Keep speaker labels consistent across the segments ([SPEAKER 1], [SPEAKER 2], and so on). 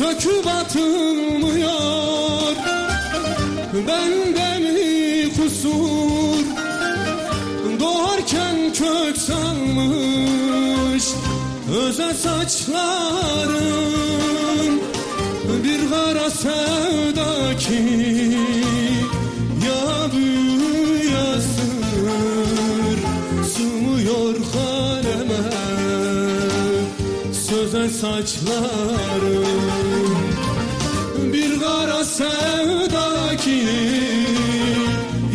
[SPEAKER 1] söküp atılmıyor. Bende mi kusur. Doğarken kök salmış. Öze saçlarım Bir kara sevda ki Söze saçlarım Bir kara sevda ki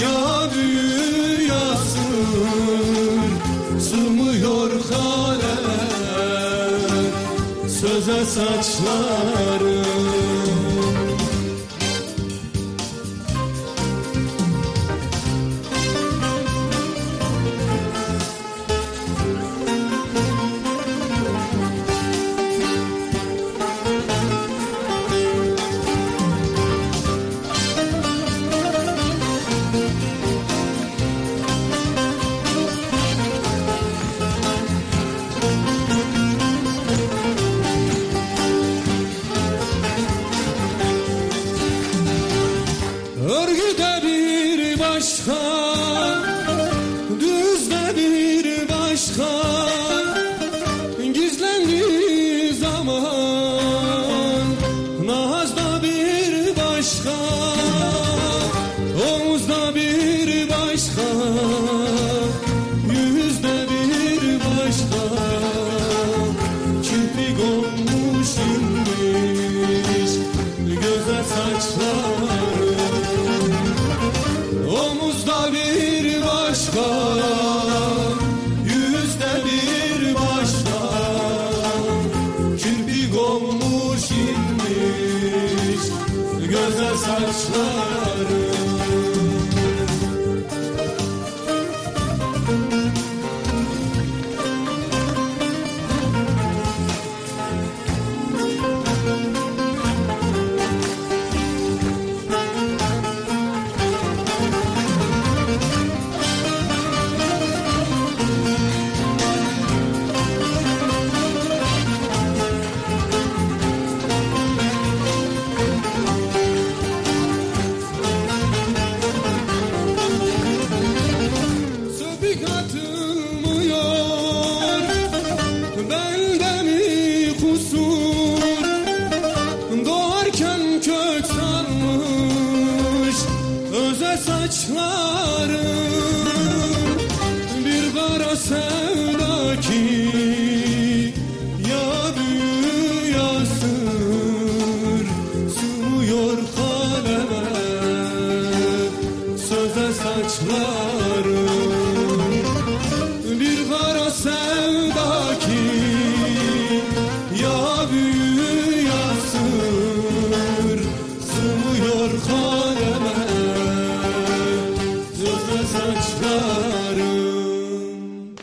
[SPEAKER 1] Ya büyü yazır Sığmıyor kaleme Söze saçlarım Bir başka saçları pembe saçlarım Bir kara sevda ki Ya büyü ya sır Sığmıyor kaleme Söze saçlarım Bir kara sevda ki Ya büyü ya sır kaleme.